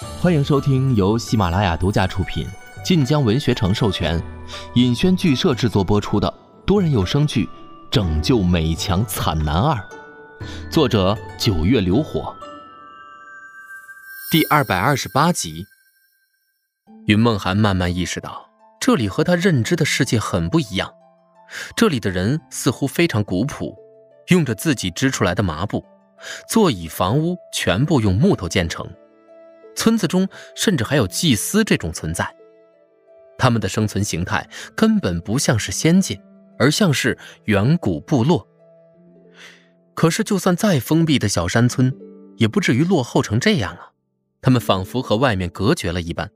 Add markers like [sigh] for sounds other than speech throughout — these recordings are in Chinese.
欢迎收听由喜马拉雅独家出品、晋江文学城授权、尹轩剧社制作播出的多人有声剧《拯救美强惨男二》，作者九月流火，第二百二十八集。云梦涵慢慢意识到，这里和他认知的世界很不一样。这里的人似乎非常古朴，用着自己织出来的麻布，座椅、房屋全部用木头建成。村子中甚至还有祭司这种存在。他们的生存形态根本不像是仙界，而像是远古部落。可是，就算再封闭的小山村，也不至于落后成这样啊！他们仿佛和外面隔绝了一般，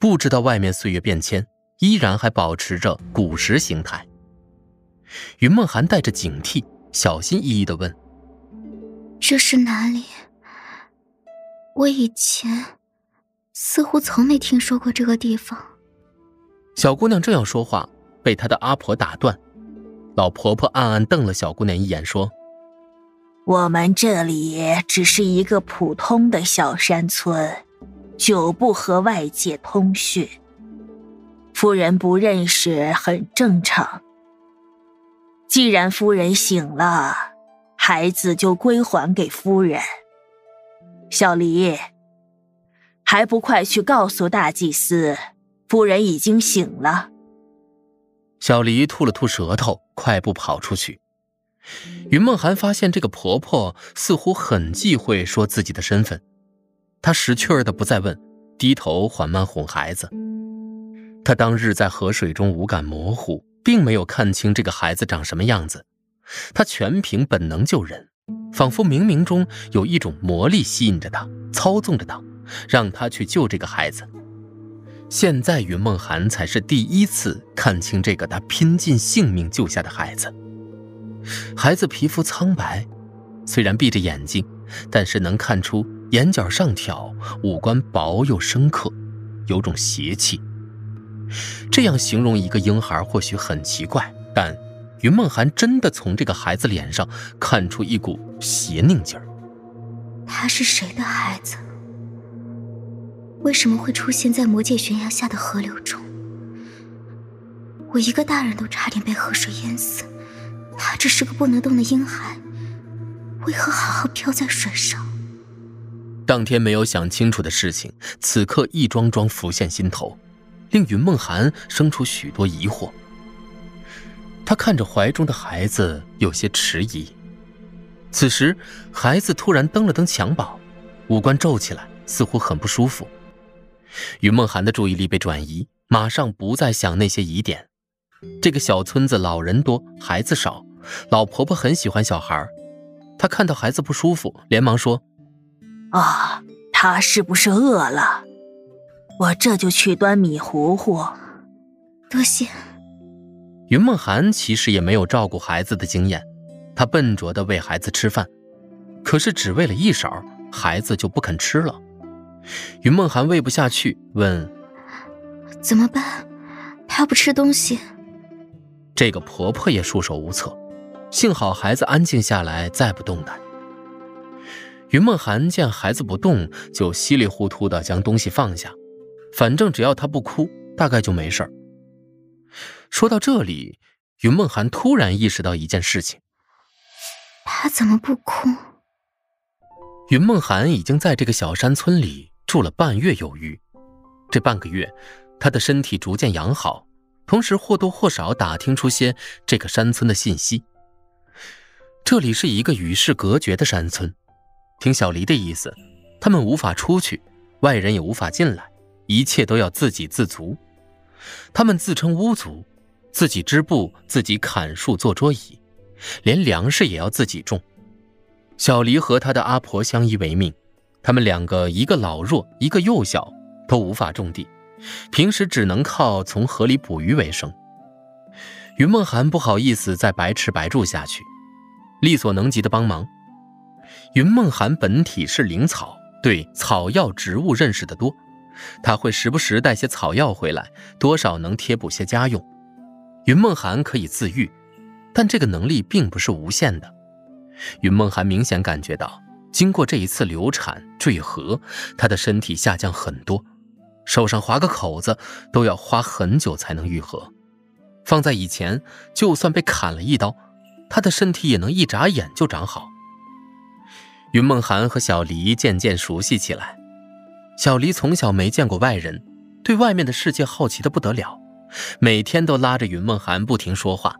不知道外面岁月变迁，依然还保持着古时形态。云梦涵带着警惕，小心翼翼地问：“这是哪里？我以前似乎从没听说过这个地方。”小姑娘正要说话，被她的阿婆打断。老婆婆暗暗瞪了小姑娘一眼，说：“我们这里只是一个普通的小山村，久不和外界通讯，夫人不认识很正常。”既然夫人醒了，孩子就归还给夫人。小黎，还不快去告诉大祭司，夫人已经醒了。小黎吐了吐舌头，快步跑出去。云梦涵发现这个婆婆似乎很忌讳说自己的身份，她识趣儿的不再问，低头缓慢哄孩子。她当日在河水中五感模糊。并没有看清这个孩子长什么样子，他全凭本能救人，仿佛冥冥中有一种魔力吸引着他，操纵着他，让他去救这个孩子。现在云梦涵才是第一次看清这个他拼尽性命救下的孩子。孩子皮肤苍白，虽然闭着眼睛，但是能看出眼角上挑，五官薄又深刻，有种邪气。这样形容一个婴孩或许很奇怪，但云梦涵真的从这个孩子脸上看出一股邪佞劲儿。他是谁的孩子？为什么会出现在魔界悬崖下的河流中？我一个大人都差点被河水淹死，他只是个不能动的婴孩，为何好好漂在水上？当天没有想清楚的事情，此刻一桩桩浮现心头。令云梦涵生出许多疑惑。他看着怀中的孩子，有些迟疑。此时，孩子突然蹬了蹬襁褓，五官皱起来，似乎很不舒服。于梦涵的注意力被转移，马上不再想那些疑点。这个小村子老人多，孩子少，老婆婆很喜欢小孩。她看到孩子不舒服，连忙说：“啊，他是不是饿了？”我这就去端米糊糊，多谢。云梦涵其实也没有照顾孩子的经验，她笨拙的喂孩子吃饭，可是只喂了一勺，孩子就不肯吃了。云梦涵喂不下去，问：“怎么办？他不吃东西。”这个婆婆也束手无策，幸好孩子安静下来，再不动弹。云梦涵见孩子不动，就稀里糊涂的将东西放下。反正只要他不哭，大概就没事说到这里，云梦涵突然意识到一件事情：他怎么不哭？云梦涵已经在这个小山村里住了半月有余，这半个月，他的身体逐渐养好，同时或多或少打听出些这个山村的信息。这里是一个与世隔绝的山村，听小黎的意思，他们无法出去，外人也无法进来。一切都要自给自足，他们自称巫族，自己织布，自己砍树做桌椅，连粮食也要自己种。小黎和他的阿婆相依为命，他们两个一个老弱，一个幼小，都无法种地，平时只能靠从河里捕鱼为生。云梦涵不好意思再白吃白住下去，力所能及的帮忙。云梦涵本体是灵草，对草药植物认识的多。他会时不时带些草药回来，多少能贴补些家用。云梦涵可以自愈，但这个能力并不是无限的。云梦涵明显感觉到，经过这一次流产坠河，她的身体下降很多，手上划个口子都要花很久才能愈合。放在以前，就算被砍了一刀，她的身体也能一眨眼就长好。云梦涵和小黎渐渐熟悉起来。小黎从小没见过外人，对外面的世界好奇的不得了，每天都拉着云梦涵不停说话。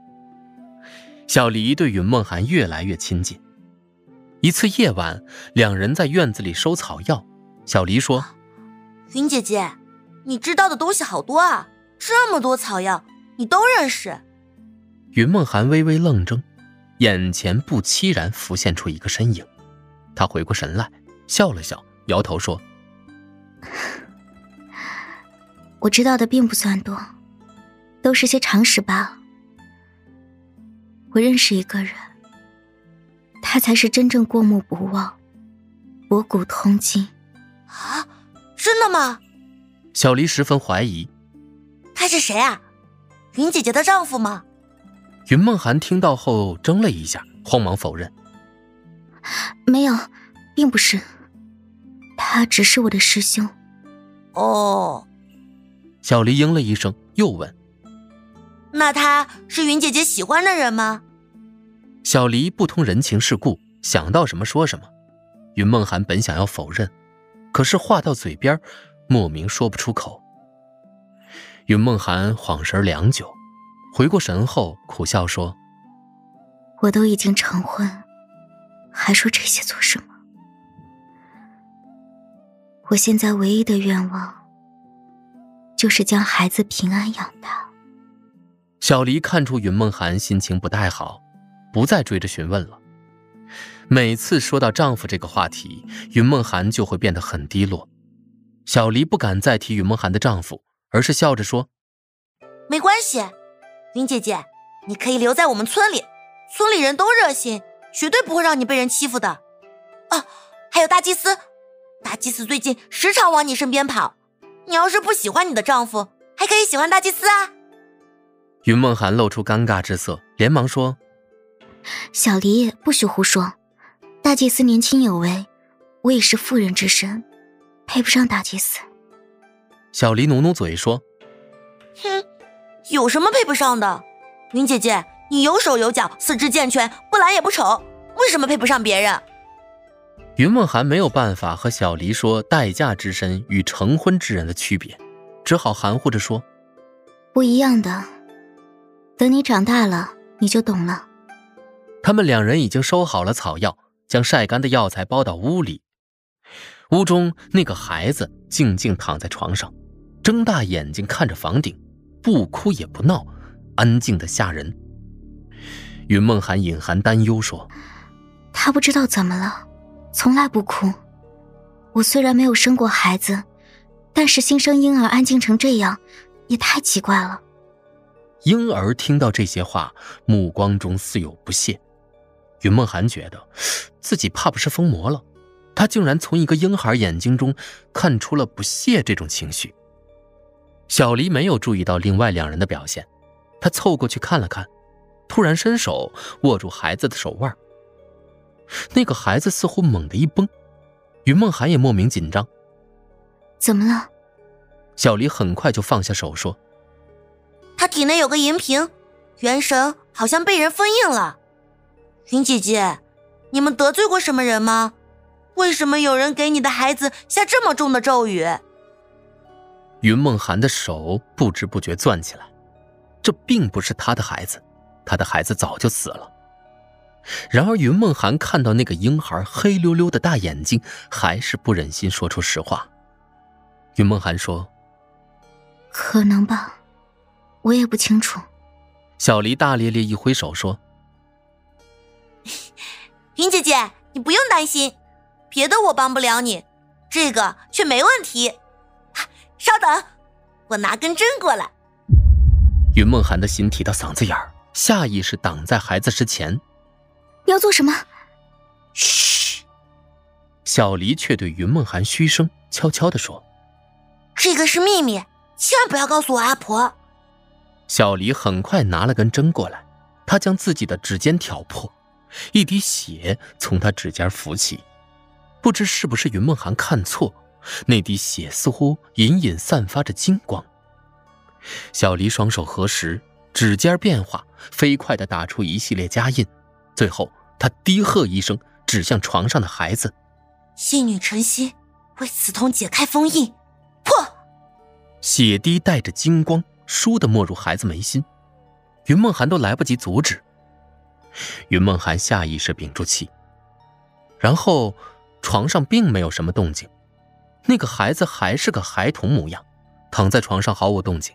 小黎对云梦涵越来越亲近。一次夜晚，两人在院子里收草药。小黎说：“云姐姐，你知道的东西好多啊，这么多草药，你都认识。”云梦涵微微愣怔，眼前不期然浮现出一个身影。他回过神来，笑了笑，摇头说：“ [laughs] 我知道的并不算多，都是些常识罢了。我认识一个人，他才是真正过目不忘、博古通今。”啊，真的吗？小黎十分怀疑。他是谁啊？云姐姐的丈夫吗？云梦涵听到后怔了一下，慌忙否认。没有，并不是，他只是我的师兄。哦，小黎应了一声，又问：“那他是云姐姐喜欢的人吗？”小黎不通人情世故，想到什么说什么。云梦涵本想要否认，可是话到嘴边，莫名说不出口。云梦涵恍神良久，回过神后苦笑说：“我都已经成婚。”还说这些做什么？我现在唯一的愿望，就是将孩子平安养大。小黎看出云梦涵心情不太好，不再追着询问了。每次说到丈夫这个话题，云梦涵就会变得很低落。小黎不敢再提云梦涵的丈夫，而是笑着说：“没关系，云姐姐，你可以留在我们村里，村里人都热心。”绝对不会让你被人欺负的，哦！还有大祭司，大祭司最近时常往你身边跑。你要是不喜欢你的丈夫，还可以喜欢大祭司啊。云梦涵露出尴尬之色，连忙说：“小黎，不许胡说。大祭司年轻有为，我已是妇人之身，配不上大祭司。”小黎努努嘴说：“哼，有什么配不上的？云姐姐。”你有手有脚，四肢健全，不懒也不丑，为什么配不上别人？云梦涵没有办法和小黎说待嫁之身与成婚之人的区别，只好含糊着说：“不一样的，等你长大了，你就懂了。”他们两人已经收好了草药，将晒干的药材包到屋里。屋中那个孩子静静躺在床上，睁大眼睛看着房顶，不哭也不闹，安静的吓人。云梦涵隐含担忧说：“他不知道怎么了，从来不哭。我虽然没有生过孩子，但是新生婴儿安静成这样，也太奇怪了。”婴儿听到这些话，目光中似有不屑。云梦涵觉得自己怕不是疯魔了，他竟然从一个婴孩眼睛中看出了不屑这种情绪。小黎没有注意到另外两人的表现，他凑过去看了看。突然伸手握住孩子的手腕，那个孩子似乎猛地一绷，云梦涵也莫名紧张。怎么了？小黎很快就放下手说：“他体内有个银瓶，元神好像被人封印了。云姐姐，你们得罪过什么人吗？为什么有人给你的孩子下这么重的咒语？”云梦涵的手不知不觉攥起来，这并不是他的孩子。他的孩子早就死了。然而，云梦涵看到那个婴孩黑溜溜的大眼睛，还是不忍心说出实话。云梦涵说：“可能吧，我也不清楚。”小黎大咧咧一挥手说：“云姐姐，你不用担心，别的我帮不了你，这个却没问题。稍等，我拿根针过来。”云梦涵的心提到嗓子眼儿。下意识挡在孩子之前，你要做什么？嘘。小黎却对云梦涵嘘声，悄悄地说：“这个是秘密，千万不要告诉我阿婆。”小黎很快拿了根针过来，他将自己的指尖挑破，一滴血从他指尖浮起，不知是不是云梦涵看错，那滴血似乎隐隐散发着金光。小黎双手合十，指尖变化，飞快地打出一系列家印，最后他低喝一声，指向床上的孩子：“信女晨曦，为此童解开封印。”破，血滴带着金光，倏地没入孩子眉心。云梦涵都来不及阻止。云梦涵下意识屏住气，然后。床上并没有什么动静，那个孩子还是个孩童模样，躺在床上毫无动静。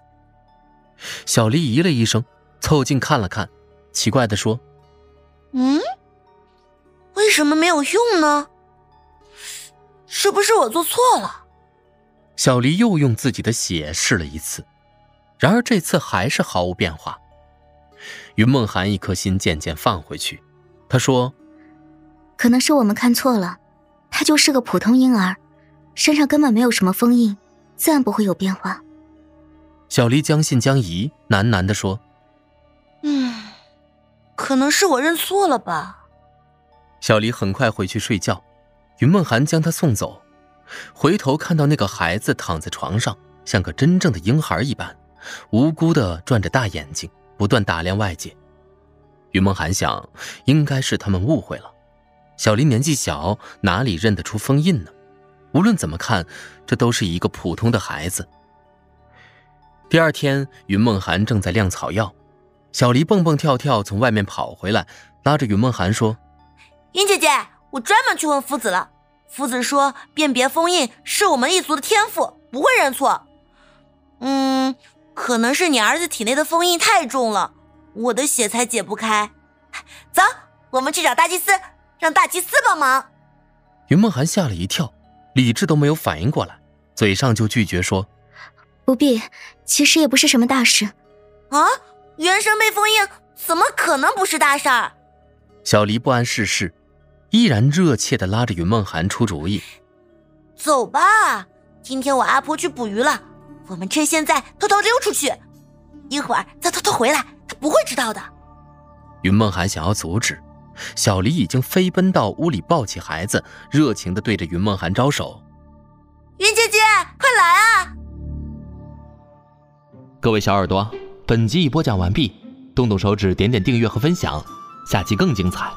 小黎咦了一声，凑近看了看，奇怪地说：“嗯，为什么没有用呢？是不是我做错了？”小黎又用自己的血试了一次，然而这次还是毫无变化。云梦涵一颗心渐渐放回去，他说：“可能是我们看错了。”他就是个普通婴儿，身上根本没有什么封印，自然不会有变化。小黎将信将疑，喃喃地说：“嗯，可能是我认错了吧。”小黎很快回去睡觉，云梦涵将他送走，回头看到那个孩子躺在床上，像个真正的婴孩一般，无辜的转着大眼睛，不断打量外界。云梦涵想，应该是他们误会了。小黎年纪小，哪里认得出封印呢？无论怎么看，这都是一个普通的孩子。第二天，云梦涵正在晾草药，小黎蹦蹦跳跳从外面跑回来，拉着云梦涵说：“云姐姐，我专门去问夫子了，夫子说辨别封印是我们一族的天赋，不会认错。嗯，可能是你儿子体内的封印太重了，我的血才解不开。走，我们去找大祭司。”让大祭司帮忙。云梦涵吓了一跳，理智都没有反应过来，嘴上就拒绝说：“不必，其实也不是什么大事。”啊，原神被封印，怎么可能不是大事儿？小黎不谙世事，依然热切的拉着云梦涵出主意：“走吧，今天我阿婆去捕鱼了，我们趁现在偷偷溜出去，一会儿再偷偷回来，他不会知道的。”云梦涵想要阻止。小黎已经飞奔到屋里，抱起孩子，热情地对着云梦涵招手：“云姐姐，快来啊！”各位小耳朵，本集已播讲完毕，动动手指，点点订阅和分享，下集更精彩。